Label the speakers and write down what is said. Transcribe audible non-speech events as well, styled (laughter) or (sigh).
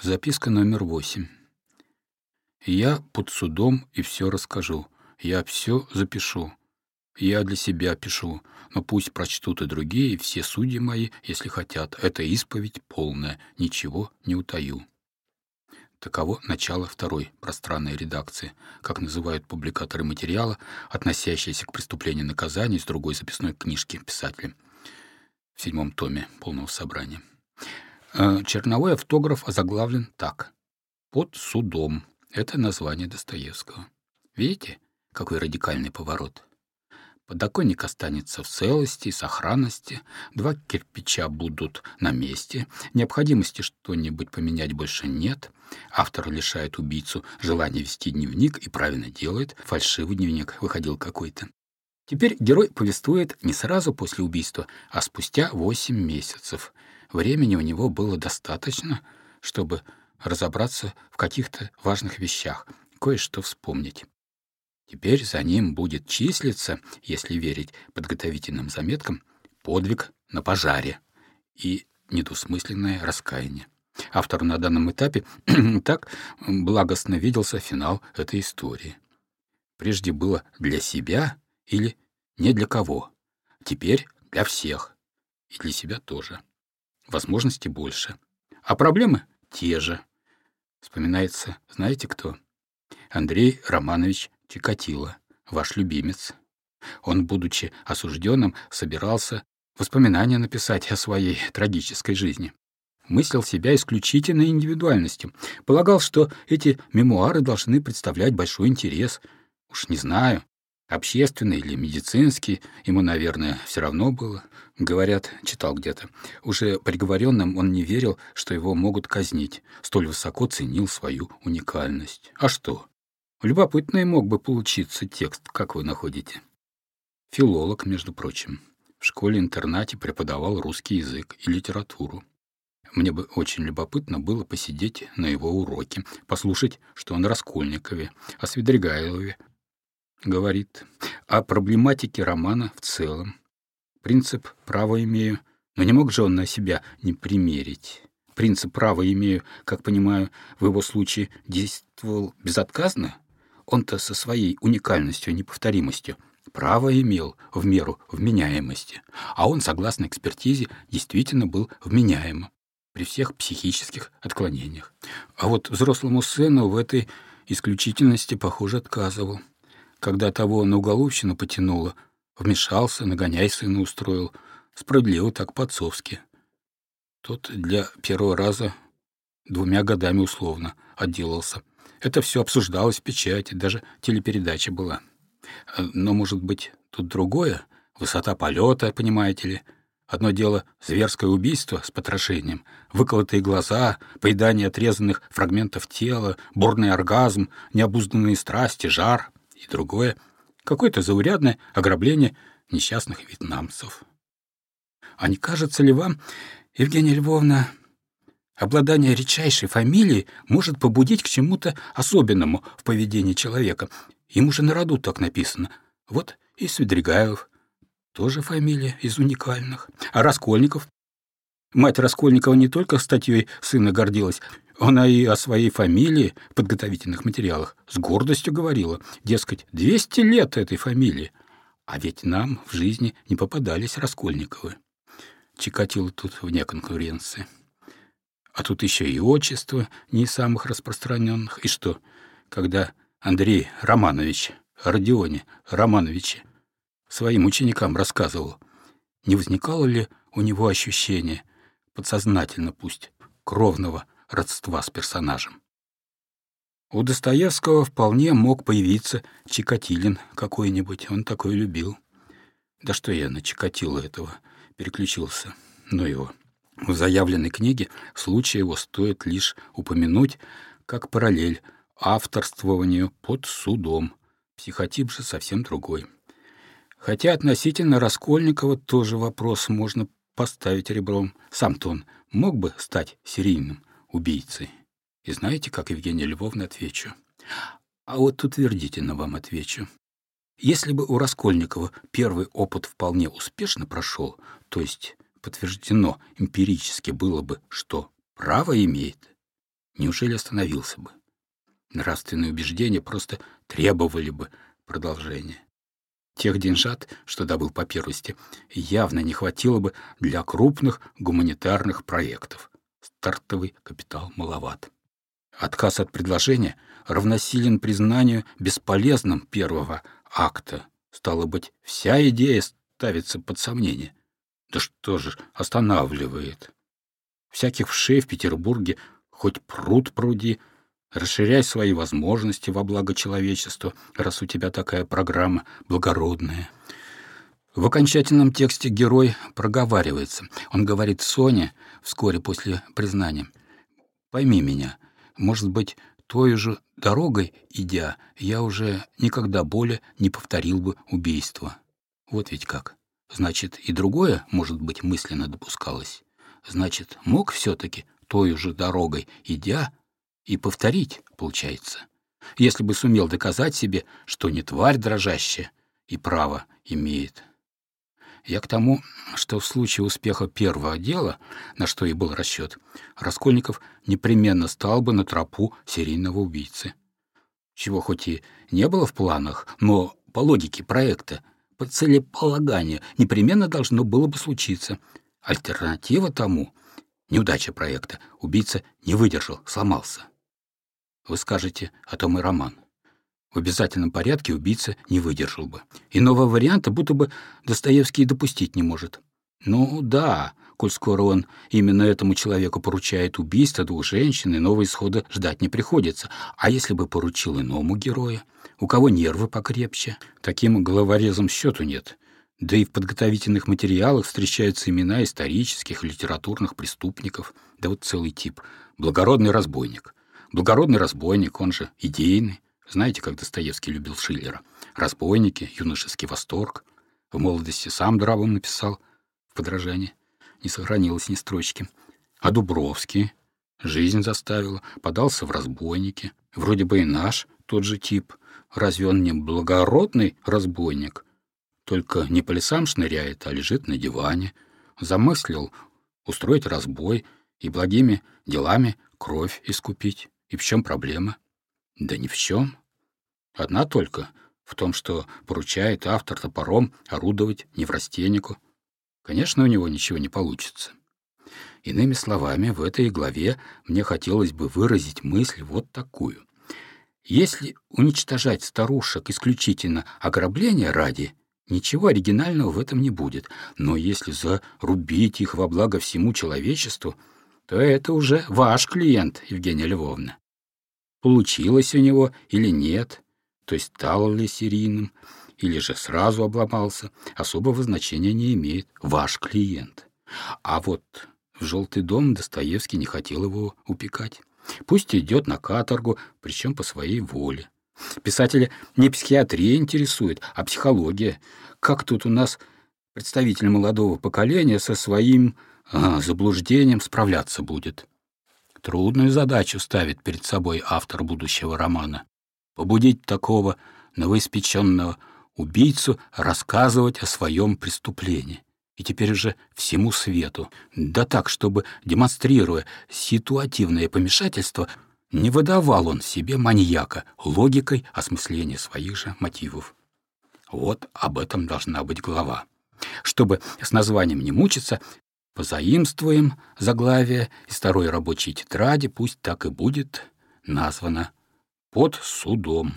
Speaker 1: Записка номер восемь. Я под судом и все расскажу. Я все запишу. Я для себя пишу, но пусть прочтут и другие, все судьи мои, если хотят. Это исповедь полная, ничего не утаю. Таково начало второй пространной редакции, как называют публикаторы материала, относящиеся к преступлению наказания из другой записной книжки писателя в седьмом томе полного собрания. Э, черновой автограф озаглавлен так. «Под судом». Это название Достоевского. Видите, какой радикальный поворот? Подоконник останется в целости и сохранности, два кирпича будут на месте, необходимости что-нибудь поменять больше нет, автор лишает убийцу желания вести дневник и правильно делает, фальшивый дневник выходил какой-то. Теперь герой повествует не сразу после убийства, а спустя восемь месяцев — Времени у него было достаточно, чтобы разобраться в каких-то важных вещах, кое-что вспомнить. Теперь за ним будет числиться, если верить подготовительным заметкам, подвиг на пожаре и недвусмысленное раскаяние. Автор на данном этапе (clears throat) так благостно виделся финал этой истории. Прежде было для себя или не для кого, теперь для всех, и для себя тоже возможностей больше. А проблемы те же. Вспоминается, знаете кто? Андрей Романович Чикатило, ваш любимец. Он, будучи осужденным, собирался воспоминания написать о своей трагической жизни. Мыслил себя исключительной индивидуальностью. Полагал, что эти мемуары должны представлять большой интерес. Уж не знаю, Общественный или медицинский, ему, наверное, все равно было. Говорят, читал где-то. Уже приговоренным он не верил, что его могут казнить. Столь высоко ценил свою уникальность. А что? Любопытный мог бы получиться текст, как вы находите. Филолог, между прочим. В школе-интернате преподавал русский язык и литературу. Мне бы очень любопытно было посидеть на его уроке, послушать, что он Раскольникове, о Свидригайлове, говорит о проблематике романа в целом. Принцип «право имею», но не мог же он на себя не примерить. Принцип «право имею», как понимаю, в его случае действовал безотказно? Он-то со своей уникальностью неповторимостью право имел в меру вменяемости, а он, согласно экспертизе, действительно был вменяемым при всех психических отклонениях. А вот взрослому сыну в этой исключительности, похоже, отказывал когда того на уголовщину потянуло, вмешался, нагоняй сына устроил, справедливо так по-отцовски. Тот для первого раза двумя годами условно отделался. Это все обсуждалось в печати, даже телепередача была. Но, может быть, тут другое? Высота полета, понимаете ли? Одно дело — зверское убийство с потрошением, выколотые глаза, поедание отрезанных фрагментов тела, бурный оргазм, необузданные страсти, жар и другое — какое-то заурядное ограбление несчастных вьетнамцев. А не кажется ли вам, Евгения Львовна, обладание редчайшей фамилией может побудить к чему-то особенному в поведении человека? Ему же на роду так написано. Вот и Свидригайлов, тоже фамилия из уникальных. А Раскольников? Мать Раскольникова не только статьей сына гордилась, она и о своей фамилии в подготовительных материалах с гордостью говорила, дескать, 200 лет этой фамилии. А ведь нам в жизни не попадались Раскольниковы. Чикатило тут вне конкуренции. А тут еще и отчество не из самых распространенных. И что, когда Андрей Романович, Родионе Романовиче, своим ученикам рассказывал, не возникало ли у него ощущение, подсознательно пусть, кровного родства с персонажем. У Достоевского вполне мог появиться Чикатилин какой-нибудь, он такой любил. Да что я на Чикатило этого переключился, ну его. В заявленной книге случай его стоит лишь упомянуть как параллель авторствованию под судом. Психотип же совсем другой. Хотя относительно Раскольникова тоже вопрос можно поставить ребром. Сам-то он мог бы стать серийным убийцей. И знаете, как Евгения Львовна отвечу? А вот утвердительно вам отвечу. Если бы у Раскольникова первый опыт вполне успешно прошел, то есть подтверждено эмпирически было бы, что право имеет, неужели остановился бы? Нравственные убеждения просто требовали бы продолжения. Тех деньжат, что добыл по первости, явно не хватило бы для крупных гуманитарных проектов. Стартовый капитал маловат. Отказ от предложения равносилен признанию бесполезным первого акта. Стало быть, вся идея ставится под сомнение. Да что же останавливает? Всяких вшей в Петербурге хоть пруд пруди, расширяй свои возможности во благо человечества, раз у тебя такая программа благородная. В окончательном тексте герой проговаривается. Он говорит Соне вскоре после признания. «Пойми меня, может быть, той же дорогой идя, я уже никогда более не повторил бы убийство. Вот ведь как. Значит, и другое, может быть, мысленно допускалось. Значит, мог все-таки той же дорогой идя и повторить, получается. Если бы сумел доказать себе, что не тварь дрожащая и право имеет. Я к тому, что в случае успеха первого дела, на что и был расчет, Раскольников непременно стал бы на тропу серийного убийцы. Чего хоть и не было в планах, но по логике проекта по целеполаганию непременно должно было бы случиться. Альтернатива тому — неудача проекта. Убийца не выдержал, сломался. Вы скажете, а то мой роман. В обязательном порядке убийца не выдержал бы. Иного варианта будто бы Достоевский допустить не может. Ну да, коль скоро он именно этому человеку поручает убийство двух женщин, иного исхода ждать не приходится. А если бы поручил иному герою? у кого нервы покрепче. Таким головорезом счету нет. Да и в подготовительных материалах встречаются имена исторических и литературных преступников. Да вот целый тип. Благородный разбойник. Благородный разбойник, он же идейный. Знаете, как Достоевский любил Шиллера? Разбойники, юношеский восторг. В молодости сам дравом написал в подражании. Не сохранилось ни строчки. А Дубровский жизнь заставила, подался в разбойники. Вроде бы и наш тот же тип — Разве он не благородный разбойник? Только не по лесам шныряет, а лежит на диване. Замыслил устроить разбой и благими делами кровь искупить. И в чем проблема? Да ни в чем. Одна только в том, что поручает автор топором орудовать неврастеннику. Конечно, у него ничего не получится. Иными словами, в этой главе мне хотелось бы выразить мысль вот такую. Если уничтожать старушек исключительно ограбления ради, ничего оригинального в этом не будет. Но если зарубить их во благо всему человечеству, то это уже ваш клиент, Евгения Львовна. Получилось у него или нет, то есть стал ли серийным, или же сразу обломался, особого значения не имеет ваш клиент. А вот в «Желтый дом» Достоевский не хотел его упекать. Пусть идет на каторгу, причем по своей воле. Писателя не психиатрия интересует, а психология. Как тут у нас представитель молодого поколения со своим а, заблуждением справляться будет? Трудную задачу ставит перед собой автор будущего романа. Побудить такого новоиспеченного убийцу рассказывать о своем преступлении и теперь уже всему свету. Да так, чтобы, демонстрируя ситуативное помешательство, не выдавал он себе маньяка логикой осмысления своих же мотивов. Вот об этом должна быть глава. Чтобы с названием не мучиться, позаимствуем заглавие из второй рабочей тетради, пусть так и будет названо «Под судом».